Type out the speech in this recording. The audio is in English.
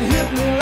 hit me